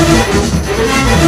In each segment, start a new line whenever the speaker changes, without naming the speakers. Thank you.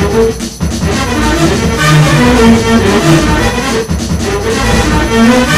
Thank you.